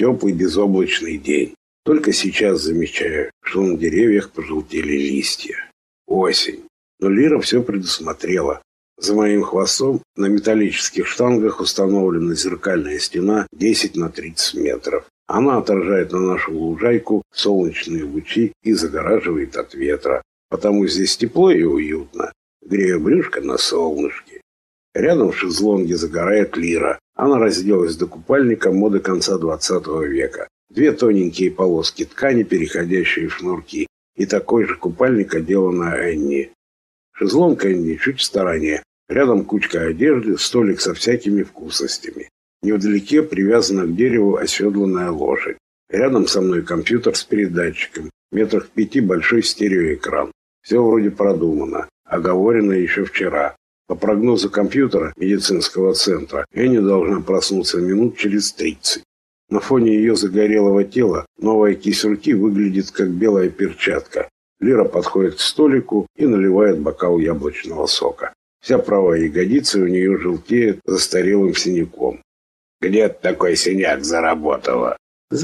Теплый безоблачный день. Только сейчас замечаю, что на деревьях пожелтели листья. Осень. Но Лира все предусмотрела. За моим хвостом на металлических штангах установлена зеркальная стена 10 на 30 метров. Она отражает на нашу лужайку солнечные лучи и загораживает от ветра. Потому здесь тепло и уютно. Грею брюшко на солнышке. Рядом в шезлонге загорает Лира. Она разделась до купальника моды конца 20 века. Две тоненькие полоски ткани, переходящие в шнурки. И такой же купальник одела Энни. Шезлонг Энни чуть в стороне. Рядом кучка одежды, столик со всякими вкусностями. Невдалеке привязана к дереву оседланная лошадь. Рядом со мной компьютер с передатчиком. Метрах пяти большой стереоэкран. Все вроде продумано. Оговорено еще вчера. По прогнозу компьютера медицинского центра, Энни должна проснуться минут через 30. На фоне ее загорелого тела новая кисельки выглядит как белая перчатка. Лира подходит к столику и наливает бокал яблочного сока. Вся правая ягодица у нее желтеет застарелым синяком. «Где такой синяк заработала?» «С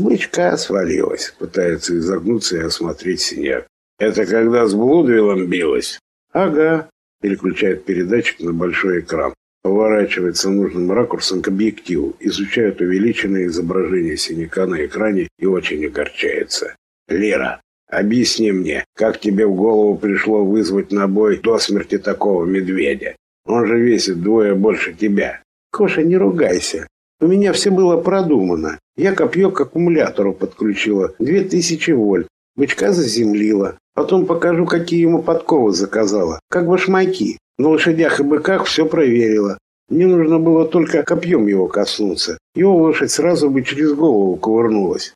свалилась», пытается изогнуться и осмотреть синяк. «Это когда с Блудвиллом билась?» «Ага», переключает передатчик на большой экран. Поворачивается нужным ракурсом к объективу, изучает увеличенное изображение синяка на экране и очень огорчается. «Лера, Объясни мне, как тебе в голову пришло вызвать на бой до смерти такого медведя? Он же весит двое больше тебя. Коша, не ругайся. У меня все было продумано. Я копье к аккумулятору подключила. Две тысячи вольт. Бычка заземлила. Потом покажу, какие ему подковы заказала. Как башмаки. На лошадях и быках все проверила. Мне нужно было только копьем его коснуться. Его лошадь сразу бы через голову кувырнулась.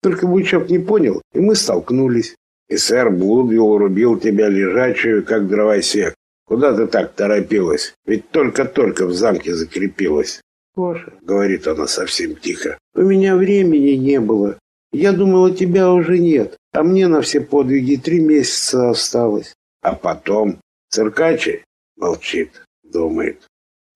Только бычок не понял, и мы столкнулись. И сэр Блудвилл урубил тебя лежачую, как дровосек. Куда ты так торопилась? Ведь только-только в замке закрепилась. Коша, говорит она совсем тихо, у меня времени не было. Я думала, тебя уже нет, а мне на все подвиги три месяца осталось. А потом циркачи молчит, думает.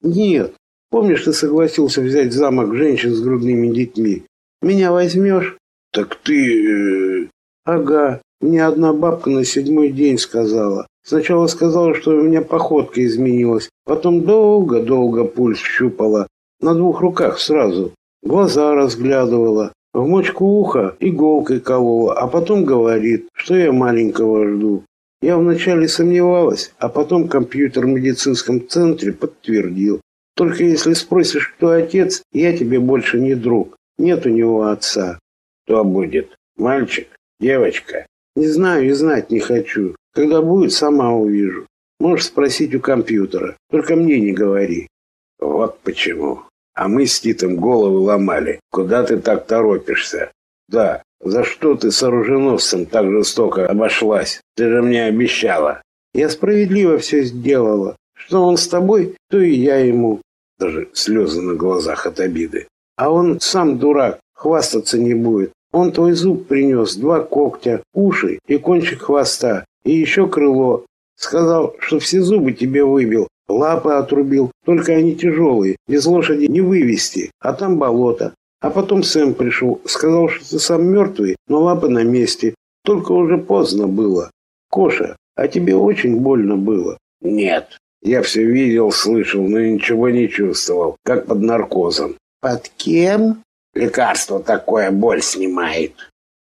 Нет, помнишь, ты согласился взять замок женщин с грудными детьми? Меня возьмешь? «Так ты...» э, «Ага, мне одна бабка на седьмой день сказала. Сначала сказала, что у меня походка изменилась, потом долго-долго пульс щупала, на двух руках сразу. Глаза разглядывала, в мочку уха иголкой колола, а потом говорит, что я маленького жду. Я вначале сомневалась, а потом компьютер в медицинском центре подтвердил. Только если спросишь, кто отец, я тебе больше не друг. Нет у него отца. Кто будет? Мальчик? Девочка? Не знаю и знать не хочу. Когда будет, сама увижу. Можешь спросить у компьютера. Только мне не говори. Вот почему. А мы с Титом головы ломали. Куда ты так торопишься? Да, за что ты с оруженосцем так жестоко обошлась? Ты же мне обещала. Я справедливо все сделала. Что он с тобой, то и я ему. Даже слезы на глазах от обиды. А он сам дурак, хвастаться не будет. Он твой зуб принес, два когтя, уши и кончик хвоста, и еще крыло. Сказал, что все зубы тебе выбил, лапы отрубил, только они тяжелые, без лошади не вывести, а там болото. А потом Сэм пришел, сказал, что ты сам мертвый, но лапы на месте. Только уже поздно было. Коша, а тебе очень больно было? Нет. Я все видел, слышал, но ничего не чувствовал, как под наркозом. Под кем? Лекарство такое боль снимает.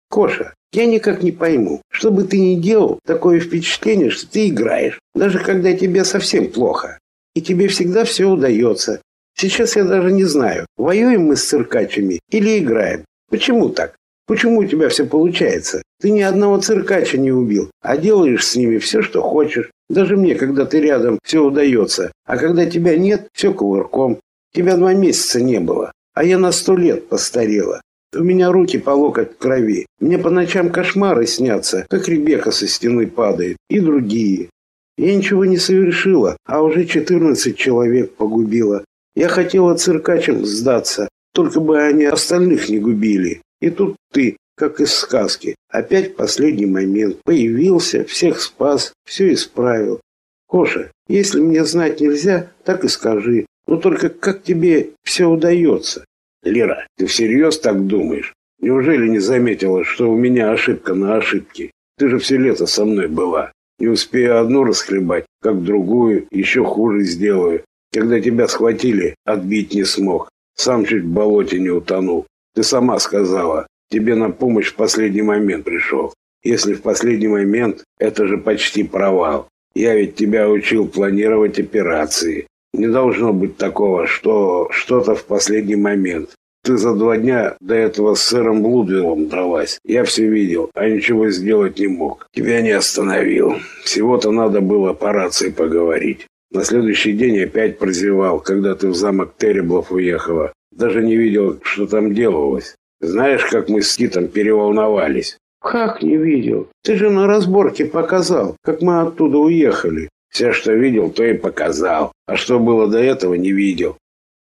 Коша, я никак не пойму, что бы ты ни делал, такое впечатление, что ты играешь, даже когда тебе совсем плохо. И тебе всегда все удается. Сейчас я даже не знаю, воюем мы с циркачами или играем. Почему так? Почему у тебя все получается? Ты ни одного циркача не убил, а делаешь с ними все, что хочешь. Даже мне, когда ты рядом, все удается. А когда тебя нет, все кувырком. Тебя два месяца не было. А я на сто лет постарела. У меня руки по локоть в крови. Мне по ночам кошмары снятся, как Ребека со стены падает, и другие. Я ничего не совершила, а уже четырнадцать человек погубила. Я хотела циркачам сдаться, только бы они остальных не губили. И тут ты, как из сказки, опять в последний момент появился, всех спас, все исправил. Коша, если мне знать нельзя, так и скажи. Но только как тебе все удается? Лера, ты всерьез так думаешь? Неужели не заметила, что у меня ошибка на ошибке? Ты же все лето со мной была. Не успею одну расхлебать, как другую, еще хуже сделаю. Когда тебя схватили, отбить не смог. Сам чуть в болоте не утонул. Ты сама сказала, тебе на помощь в последний момент пришел. Если в последний момент, это же почти провал. Я ведь тебя учил планировать операции. Не должно быть такого, что что-то в последний момент. Ты за два дня до этого с сэром Блудвиллом дралась. Я все видел, а ничего сделать не мог. Тебя не остановил. Всего-то надо было по рации поговорить. На следующий день опять прозевал, когда ты в замок Тереблов уехала. Даже не видел, что там делалось. Знаешь, как мы с Китом переволновались? Как не видел? Ты же на разборке показал, как мы оттуда уехали. Все, что видел, то и показал. А что было до этого, не видел.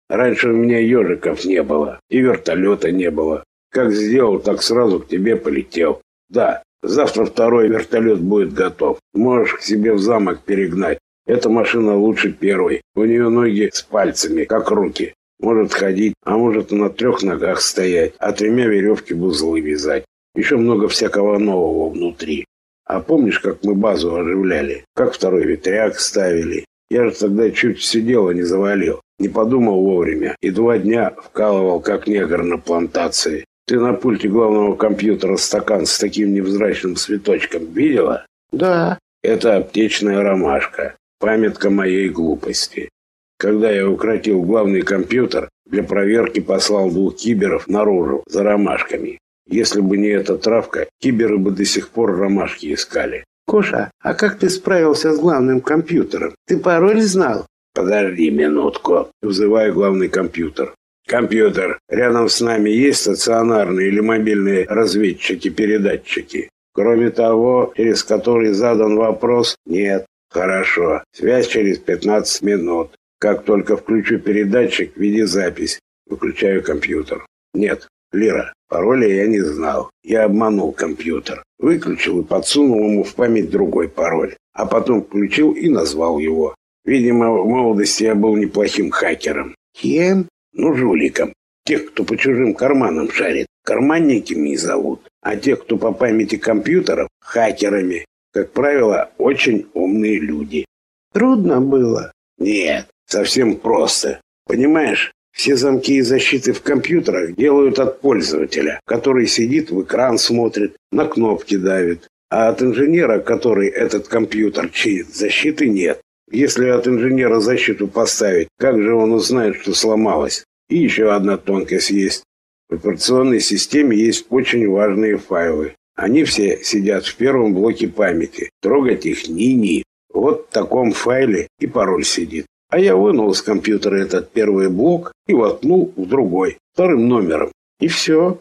Раньше у меня ежиков не было, и вертолета не было. Как сделал, так сразу к тебе полетел. Да, завтра второй вертолет будет готов. Можешь к себе в замок перегнать. Эта машина лучше первой. У нее ноги с пальцами, как руки. Может ходить, а может на трех ногах стоять, а тремя веревки в узлы вязать. Еще много всякого нового внутри. А помнишь, как мы базу оживляли? Как второй ветряк ставили? Я же тогда чуть все дело не завалил. Не подумал вовремя. И два дня вкалывал, как негр на плантации. Ты на пульте главного компьютера стакан с таким невзрачным цветочком видела? Да. Это аптечная ромашка. Памятка моей глупости. Когда я укротил главный компьютер, для проверки послал двух киберов наружу за ромашками. Если бы не эта травка, киберы бы до сих пор ромашки искали. Коша, а как ты справился с главным компьютером? Ты пароль знал? Подожди минутку. Вызываю главный компьютер. Компьютер, рядом с нами есть стационарные или мобильные разведчики-передатчики? Кроме того, через который задан вопрос, нет. Хорошо. Связь через 15 минут. Как только включу передатчик, веди запись. Выключаю компьютер. Нет, Лера, пароля я не знал. Я обманул компьютер. Выключил и подсунул ему в память другой пароль. А потом включил и назвал его. Видимо, в молодости я был неплохим хакером. Кем? Ну, жуликом. Тех, кто по чужим карманам шарит, карманниками и зовут. А тех, кто по памяти компьютеров, хакерами. Как правило, очень умные люди. Трудно было? Нет, совсем просто. Понимаешь, все замки и защиты в компьютерах делают от пользователя, который сидит в экран смотрит, на кнопки давит. А от инженера, который этот компьютер чинит, защиты нет. Если от инженера защиту поставить, как же он узнает, что сломалось? И еще одна тонкость есть. В операционной системе есть очень важные файлы. Они все сидят в первом блоке памяти. Трогать их ни-ни. Вот в таком файле и пароль сидит. А я вынул из компьютера этот первый блок и воткнул в другой, вторым номером. И все.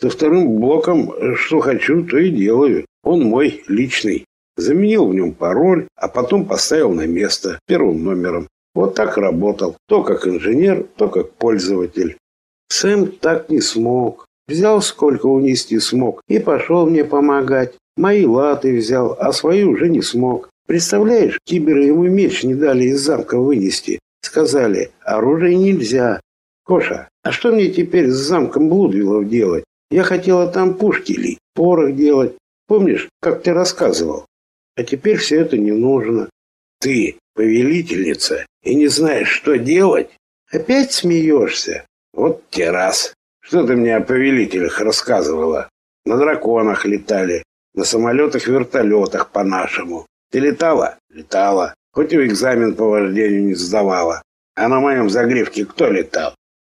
Со вторым блоком что хочу, то и делаю. Он мой личный. Заменил в нем пароль, а потом поставил на место первым номером. Вот так работал. То как инженер, то как пользователь. Сэм так не смог. Взял сколько унести смог и пошел мне помогать. Мои латы взял, а свои уже не смог. Представляешь, киберы ему меч не дали из замка вынести. Сказали, оружие нельзя. Коша, а что мне теперь с замком Блудвиллов делать? Я хотела там пушки лить, порох делать. Помнишь, как ты рассказывал? А теперь все это не нужно. Ты повелительница и не знаешь, что делать? Опять смеешься? Вот те раз. Что ты мне о повелителях рассказывала? На драконах летали, на самолетах-вертолетах по-нашему. Ты летала? Летала. Хоть и экзамен по вождению не сдавала. А на моем загревке кто летал?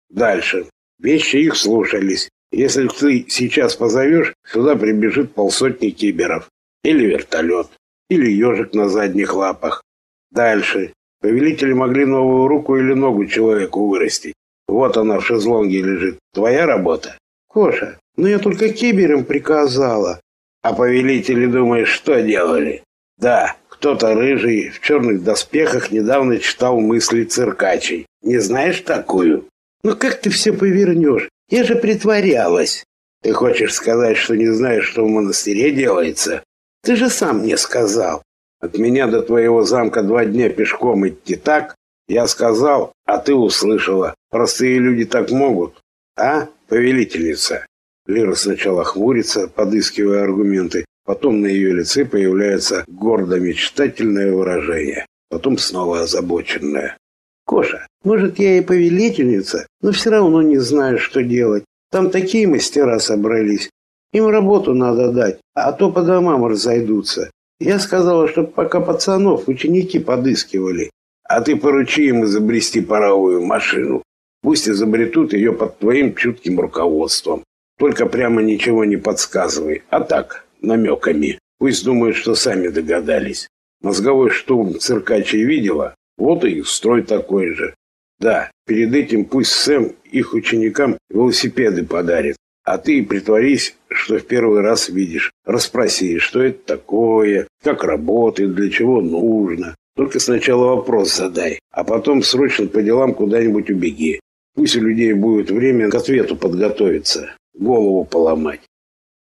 Дальше. Вещи их слушались. Если ты сейчас позовешь, сюда прибежит полсотни киберов. Или вертолет. Или ежик на задних лапах. Дальше. Повелители могли новую руку или ногу человеку вырастить. Вот она в шезлонге лежит. Твоя работа? Коша, ну я только киберам приказала. А повелители, думаешь, что делали? Да, кто-то рыжий в черных доспехах недавно читал мысли циркачей. Не знаешь такую? Ну как ты все повернешь? Я же притворялась. Ты хочешь сказать, что не знаешь, что в монастыре делается? Ты же сам мне сказал. От меня до твоего замка два дня пешком идти так? Я сказал, а ты услышала. Простые люди так могут. А, повелительница? Лера сначала хмурится, подыскивая аргументы, потом на ее лице появляется гордо-мечтательное выражение, потом снова озабоченное. «Коша, может, я и повелительница, но все равно не знаю, что делать. Там такие мастера собрались. Им работу надо дать, а то по домам разойдутся. Я сказала, чтобы пока пацанов ученики подыскивали. А ты поручи им изобрести паровую машину. Пусть изобретут ее под твоим чутким руководством. Только прямо ничего не подсказывай, а так, намеками. Пусть думают, что сами догадались. Мозговой штурм циркачей видела? Вот и строй такой же. Да, перед этим пусть Сэм их ученикам велосипеды подарит. А ты притворись, что в первый раз видишь. Расспроси, что это такое, как работает, для чего нужно. Только сначала вопрос задай, а потом срочно по делам куда-нибудь убеги. Пусть у людей будет время к ответу подготовиться, голову поломать.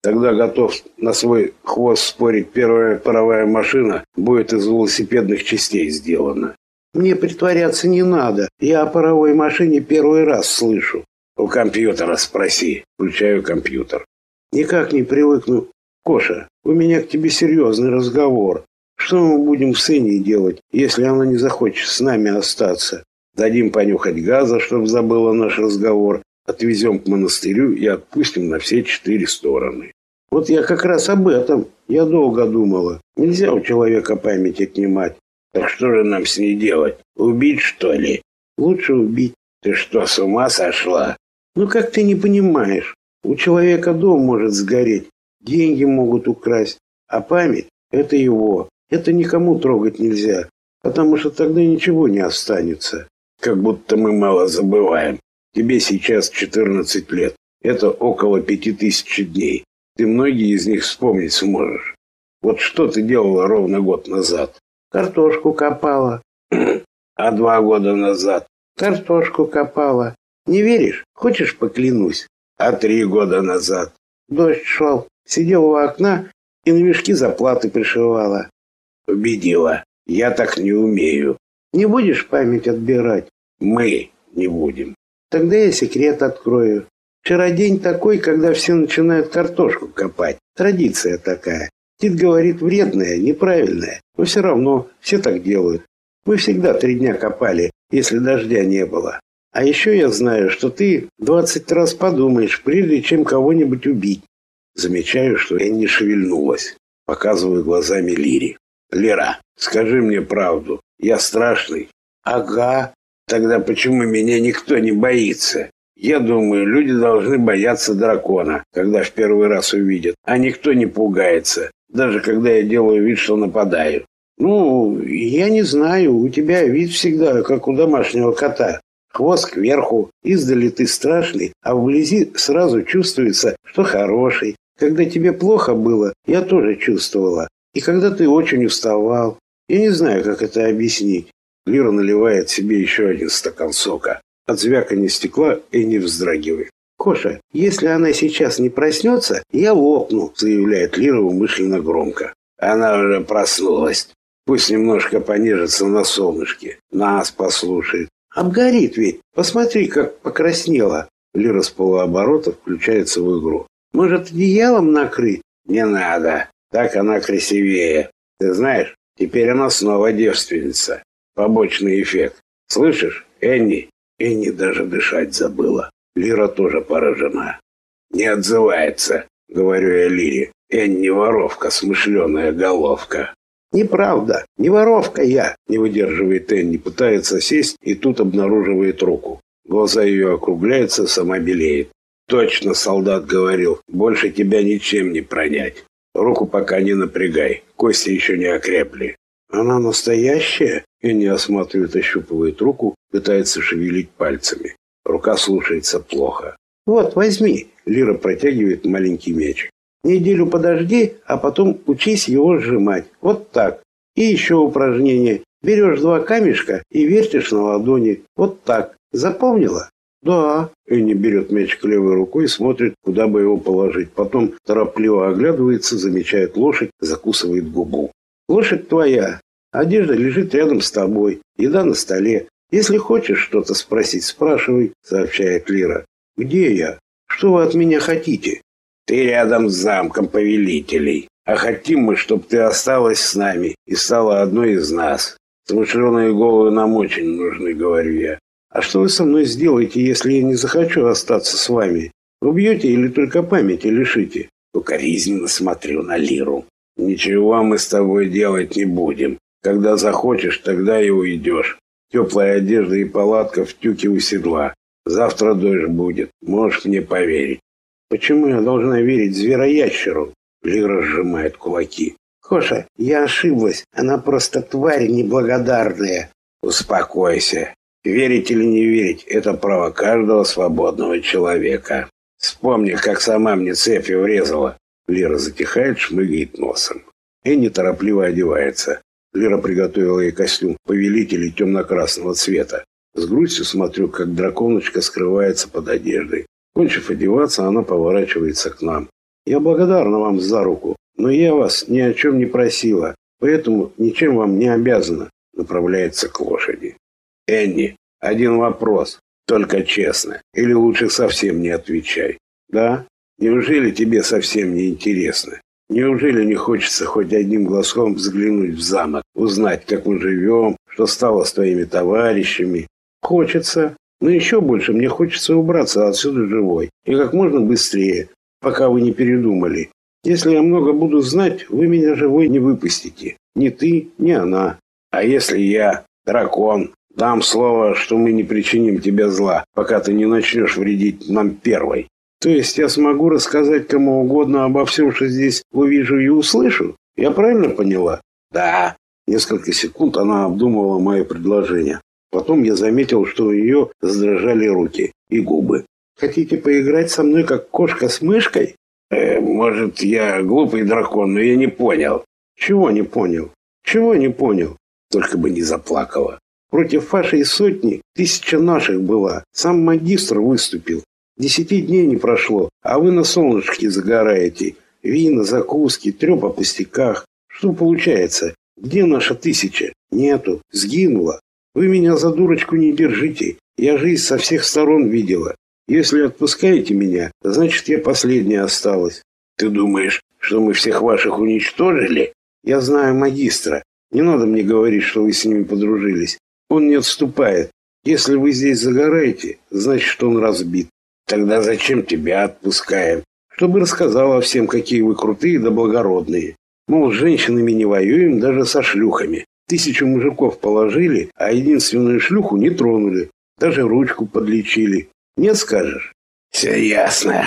Тогда готов на свой хвост спорить, первая паровая машина будет из велосипедных частей сделана. Мне притворяться не надо. Я о паровой машине первый раз слышу. У компьютера спроси. Включаю компьютер. Никак не привыкну. Коша, у меня к тебе серьезный разговор. Что мы будем с Иней делать, если она не захочет с нами остаться? Дадим понюхать газа, чтобы забыла наш разговор. Отвезем к монастырю и отпустим на все четыре стороны. Вот я как раз об этом. Я долго думала. Нельзя у человека память отнимать. Так что же нам с ней делать? Убить, что ли? Лучше убить. Ты что, с ума сошла? Ну как ты не понимаешь? У человека дом может сгореть, деньги могут украсть, а память – это его. Это никому трогать нельзя, потому что тогда ничего не останется. Как будто мы мало забываем. Тебе сейчас 14 лет. Это около пяти тысяч дней. Ты многие из них вспомнить сможешь. Вот что ты делала ровно год назад? Картошку копала. А два года назад? Картошку копала. Не веришь? Хочешь, поклянусь? А три года назад? Дождь шел. Сидел у окна и на мешки заплаты пришивала. Убедила. Я так не умею. Не будешь память отбирать? Мы не будем. Тогда я секрет открою. Вчера день такой, когда все начинают картошку копать. Традиция такая. Тит говорит вредная, неправильная, но все равно все так делают. Мы всегда три дня копали, если дождя не было. А еще я знаю, что ты двадцать раз подумаешь, прежде чем кого-нибудь убить. Замечаю, что я не шевельнулась. Показываю глазами Лире. Лера, скажи мне правду. Я страшный. Ага. Тогда почему меня никто не боится? Я думаю, люди должны бояться дракона, когда в первый раз увидят, а никто не пугается, даже когда я делаю вид, что нападаю. Ну, я не знаю, у тебя вид всегда, как у домашнего кота. Хвост кверху, издали ты страшный, а вблизи сразу чувствуется, что хороший. Когда тебе плохо было, я тоже чувствовала. И когда ты очень уставал. Я не знаю, как это объяснить. Лира наливает себе еще один стакан сока. От звяканья стекла и не вздрагивает. «Коша, если она сейчас не проснется, я лопну», заявляет Лира умышленно громко. Она уже проснулась. Пусть немножко понежится на солнышке. Нас послушает. Обгорит ведь. Посмотри, как покраснела. Лира с полуоборота включается в игру. Может, одеялом накрыть? Не надо. Так она красивее. Ты знаешь, теперь она снова девственница. Побочный эффект. Слышишь, Энни? Энни даже дышать забыла. Лира тоже поражена. Не отзывается, говорю я Лире. Энни воровка, смышленая головка. «Неправда. Не воровка я!» Не выдерживает Энни, пытается сесть и тут обнаруживает руку. Глаза ее округляются, сама белеет. «Точно, солдат говорил, больше тебя ничем не пронять. Руку пока не напрягай, кости еще не окрепли». «Она настоящая?» Энни осматривает, ощупывает руку, пытается шевелить пальцами. Рука слушается плохо. «Вот, возьми!» Лира протягивает маленький меч. Неделю подожди, а потом учись его сжимать. Вот так. И еще упражнение. Берешь два камешка и вертишь на ладони. Вот так. Запомнила? Да. Энни берет мячик левой рукой и смотрит, куда бы его положить. Потом торопливо оглядывается, замечает лошадь, закусывает губу. Лошадь твоя. Одежда лежит рядом с тобой. Еда на столе. Если хочешь что-то спросить, спрашивай, сообщает Лира. Где я? Что вы от меня хотите? Ты рядом с замком повелителей. А хотим мы, чтобы ты осталась с нами и стала одной из нас. Смышленые головы нам очень нужны, говорю я. А что вы со мной сделаете, если я не захочу остаться с вами? Убьете или только памяти лишите? Укоризненно смотрю на Лиру. Ничего мы с тобой делать не будем. Когда захочешь, тогда и уйдешь. Теплая одежда и палатка в тюке у седла. Завтра дождь будет. Можешь мне поверить. Почему я должна верить звероящеру? Лира сжимает кулаки. Коша, я ошиблась. Она просто тварь неблагодарная. Успокойся. Верить или не верить – это право каждого свободного человека. Вспомни, как сама мне цепи врезала. Лера затихает, шмыгает носом. Энни торопливо одевается. Лера приготовила ей костюм повелителей темно-красного цвета. С грустью смотрю, как драконочка скрывается под одеждой. Кончив одеваться, она поворачивается к нам. «Я благодарна вам за руку, но я вас ни о чем не просила, поэтому ничем вам не обязана», направляется к лошади. «Энни, один вопрос, только честно, или лучше совсем не отвечай. Да? Неужели тебе совсем не интересно? Неужели не хочется хоть одним глазком взглянуть в замок, узнать, как мы живем, что стало с твоими товарищами? Хочется. Но еще больше мне хочется убраться отсюда живой. И как можно быстрее, пока вы не передумали. Если я много буду знать, вы меня живой не выпустите. Ни ты, ни она. А если я дракон? Дам слово, что мы не причиним тебе зла, пока ты не начнешь вредить нам первой. То есть я смогу рассказать кому угодно обо всем, что здесь увижу и услышу? Я правильно поняла? Да. Несколько секунд она обдумывала мое предложение. Потом я заметил, что у нее задрожали руки и губы. Хотите поиграть со мной, как кошка с мышкой? Э, может, я глупый дракон, но я не понял. Чего не понял? Чего не понял? Только бы не заплакала. Против вашей сотни тысяча наших была. Сам магистр выступил. Десяти дней не прошло, а вы на солнышке загораете. Вина, закуски, треп о пустяках. Что получается? Где наша тысяча? Нету. Сгинула. Вы меня за дурочку не держите. Я жизнь со всех сторон видела. Если отпускаете меня, значит, я последняя осталась. Ты думаешь, что мы всех ваших уничтожили? Я знаю магистра. Не надо мне говорить, что вы с ними подружились. Он не отступает. Если вы здесь загораете, значит, он разбит. Тогда зачем тебя отпускаем? Чтобы рассказала всем, какие вы крутые да благородные. Мол, с женщинами не воюем, даже со шлюхами. Тысячу мужиков положили, а единственную шлюху не тронули. Даже ручку подлечили. Нет, скажешь? Все ясно.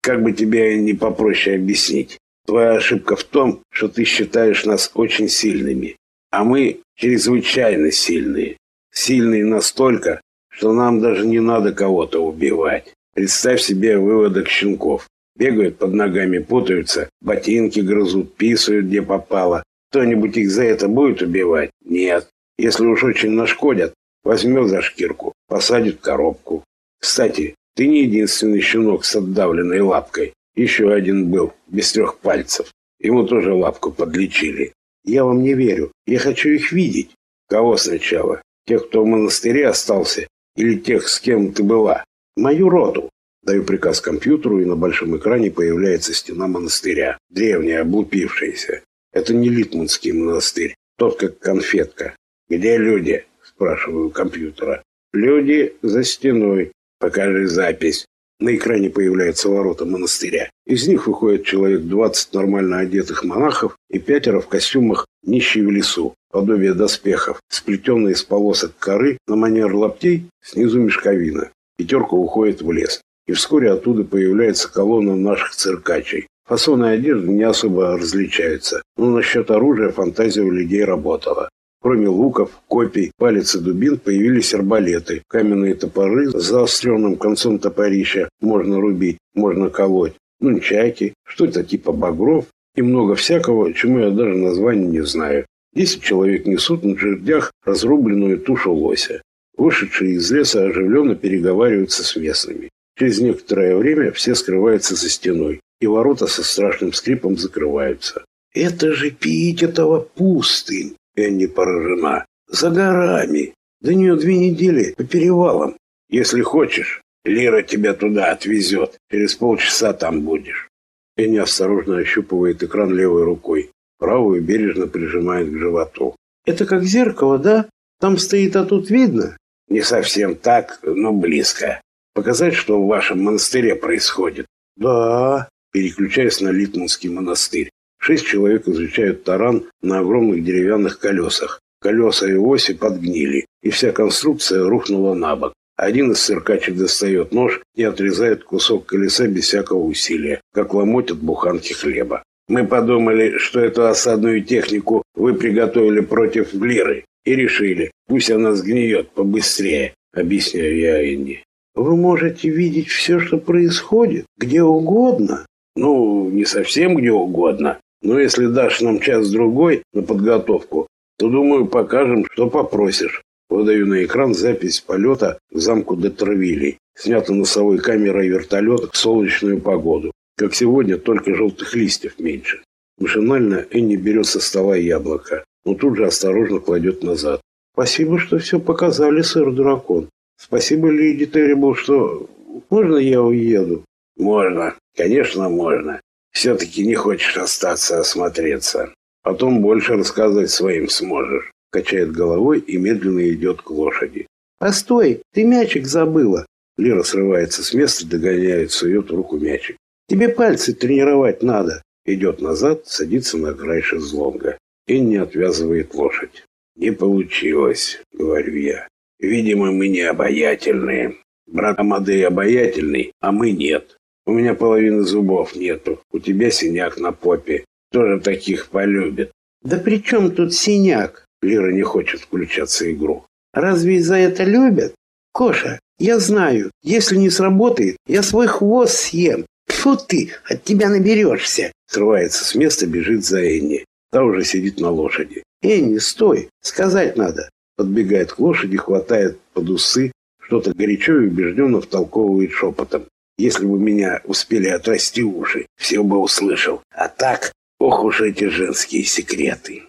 Как бы тебе не попроще объяснить. Твоя ошибка в том, что ты считаешь нас очень сильными. А мы чрезвычайно сильные. Сильные настолько, что нам даже не надо кого-то убивать. Представь себе выводок щенков. Бегают под ногами, путаются, ботинки грызут, писают где попало. Кто-нибудь их за это будет убивать? Нет. Если уж очень нашкодят, возьмет за шкирку, посадит в коробку. Кстати, ты не единственный щенок с отдавленной лапкой. Еще один был, без трех пальцев. Ему тоже лапку подлечили. Я вам не верю. Я хочу их видеть. Кого сначала? Тех, кто в монастыре остался? Или тех, с кем ты была? Мою роту. Даю приказ компьютеру, и на большом экране появляется стена монастыря. Древняя, облупившаяся. Это не Литманский монастырь. Тот, как конфетка. «Где люди?» – спрашиваю компьютера. «Люди за стеной. Покажи запись». На экране появляются ворота монастыря. Из них выходит человек 20 нормально одетых монахов и пятеро в костюмах нищие в лесу, подобие доспехов, сплетенные из полосок коры на манер лаптей, снизу мешковина. Пятерка уходит в лес. И вскоре оттуда появляется колонна наших циркачей. Фасоны одежды не особо различаются, но насчет оружия фантазия у людей работала. Кроме луков, копий, палец и дубин появились арбалеты, каменные топоры с заостренным концом топорища можно рубить, можно колоть, нунчаки, что-то типа багров и много всякого, чему я даже названия не знаю. Десять человек несут на жердях разрубленную тушу лося. Вышедшие из леса оживленно переговариваются с местными. Через некоторое время все скрываются за стеной, и ворота со страшным скрипом закрываются. «Это же пить этого пустынь!» Энни поражена. «За горами! До нее две недели по перевалам. Если хочешь, Лира тебя туда отвезет. Через полчаса там будешь. Энни осторожно ощупывает экран левой рукой. Правую бережно прижимает к животу. Это как зеркало, да? Там стоит, а тут видно? Не совсем так, но близко. Показать, что в вашем монастыре происходит. Да. Переключаясь на Литманский монастырь. Шесть человек изучают таран на огромных деревянных колесах. Колеса и оси подгнили, и вся конструкция рухнула на бок. Один из циркачек достает нож и отрезает кусок колеса без всякого усилия, как ломоть от буханки хлеба. Мы подумали, что эту осадную технику вы приготовили против Глиры, и решили, пусть она сгниет побыстрее, объясняю я Энни. Вы можете видеть все, что происходит, где угодно. Ну, не совсем где угодно, но если дашь нам час-другой на подготовку, то, думаю, покажем, что попросишь. Выдаю на экран запись полета к замку Детровилей. Снято носовой камерой вертолета в солнечную погоду. Как сегодня, только желтых листьев меньше. Машинально Энни берет со стола яблоко, но тут же осторожно кладет назад. Спасибо, что все показали, сэр-дракон. Спасибо, леди Террибл, что... Можно я уеду? Можно. Конечно, можно. Все-таки не хочешь остаться осмотреться. Потом больше рассказать своим сможешь. Качает головой и медленно идет к лошади. «Постой, ты мячик забыла!» Лера срывается с места, догоняет, сует в руку мячик. «Тебе пальцы тренировать надо!» Идет назад, садится на край шезлонга. И не отвязывает лошадь. «Не получилось», — говорю я. «Видимо, мы не обаятельные. Брат Амадей обаятельный, а мы нет. У меня половины зубов нету. У тебя синяк на попе. Тоже таких полюбит». «Да при чем тут синяк?» Лера не хочет включаться в игру. Разве за это любят? Коша, я знаю, если не сработает, я свой хвост съем. Фу ты, от тебя наберешься. Срывается с места, бежит за Энни. Та уже сидит на лошади. Энни, стой, сказать надо. Подбегает к лошади, хватает под усы, что-то горячо и убежденно втолковывает шепотом. Если бы меня успели отрасти уши, все бы услышал. А так, ох уж эти женские секреты.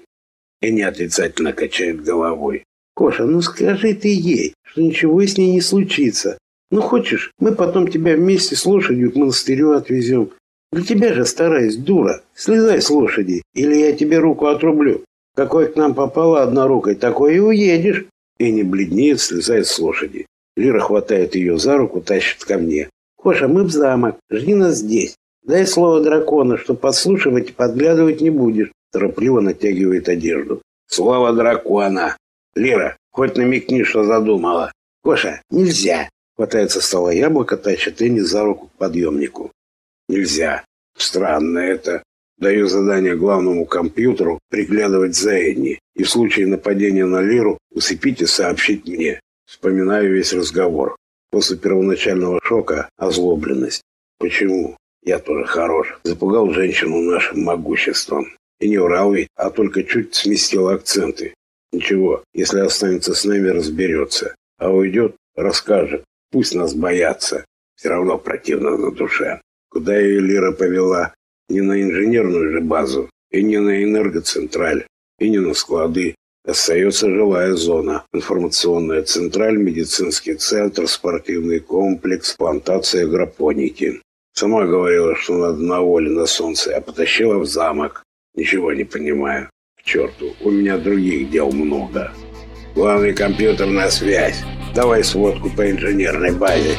И не отрицательно качает головой. «Коша, ну скажи ты ей, что ничего с ней не случится. Ну хочешь, мы потом тебя вместе с лошадью к монастырю отвезем. Для тебя же стараюсь, дура. Слезай с лошади, или я тебе руку отрублю. Какой к нам попала однорукой, такой и уедешь». И не бледнеет, слезает с лошади. Лира хватает ее за руку, тащит ко мне. «Коша, мы в замок. Жди нас здесь. Дай слово дракона, что подслушивать и подглядывать не будешь торопливо натягивает одежду. Слово дракона. Лера, хоть намекни, что задумала. Коша, нельзя. Хватает со стола яблоко, тащит Энни за руку к подъемнику. Нельзя. Странно это. Даю задание главному компьютеру приглядывать за Энни. И в случае нападения на Леру усыпить и сообщить мне. Вспоминаю весь разговор. После первоначального шока озлобленность. Почему? Я тоже хорош. Запугал женщину нашим могуществом. И не врал ведь, а только чуть сместил акценты. Ничего, если останется с нами, разберется. А уйдет, расскажет. Пусть нас боятся. Все равно противно на душе. Куда ее Лира повела? Не на инженерную же базу, и не на энергоцентраль, и не на склады. Остается жилая зона, информационная централь, медицинский центр, спортивный комплекс, плантация агропоники. Сама говорила, что надо на воле на солнце, а потащила в замок. Ничего не понимаю. К черту, у меня других дел много. Главный компьютер на связь. Давай сводку по инженерной базе.